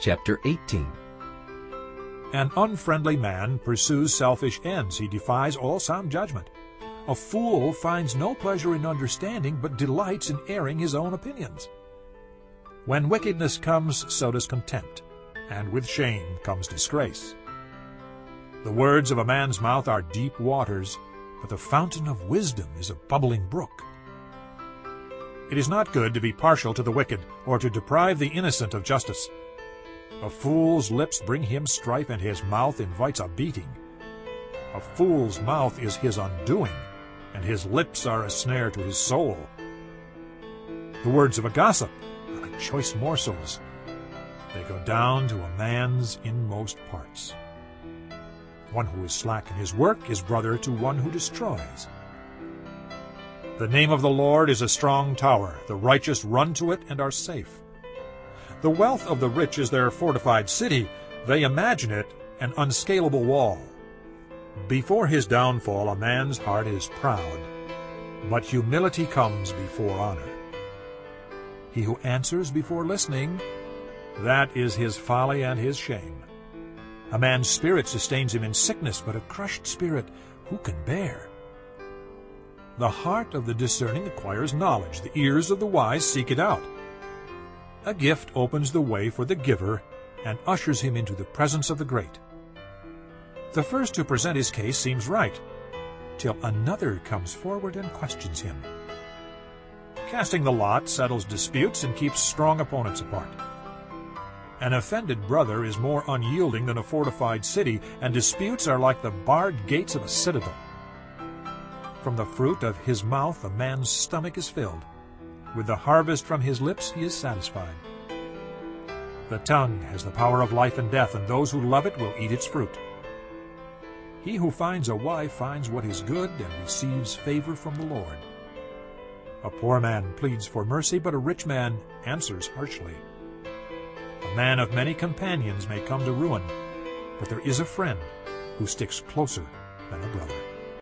chapter 18. An unfriendly man pursues selfish ends. He defies all sound judgment. A fool finds no pleasure in understanding, but delights in airing his own opinions. When wickedness comes, so does contempt, and with shame comes disgrace. The words of a man's mouth are deep waters, but the fountain of wisdom is a bubbling brook. It is not good to be partial to the wicked, or to deprive the innocent of justice. A fool's lips bring him strife, and his mouth invites a beating. A fool's mouth is his undoing, and his lips are a snare to his soul. The words of a gossip are like choice morsels. They go down to a man's inmost parts. One who is slack in his work is brother to one who destroys. The name of the Lord is a strong tower. The righteous run to it and are safe. The wealth of the rich is their fortified city. They imagine it an unscalable wall. Before his downfall a man's heart is proud, but humility comes before honor. He who answers before listening, that is his folly and his shame. A man's spirit sustains him in sickness, but a crushed spirit who can bear? The heart of the discerning acquires knowledge. The ears of the wise seek it out. A gift opens the way for the giver and ushers him into the presence of the great. The first to present his case seems right, till another comes forward and questions him. Casting the lot settles disputes and keeps strong opponents apart. An offended brother is more unyielding than a fortified city, and disputes are like the barred gates of a citadel. From the fruit of his mouth a man's stomach is filled. With the harvest from his lips he is satisfied. The tongue has the power of life and death, and those who love it will eat its fruit. He who finds a wife finds what is good and receives favor from the Lord. A poor man pleads for mercy, but a rich man answers harshly. A man of many companions may come to ruin, but there is a friend who sticks closer than a brother.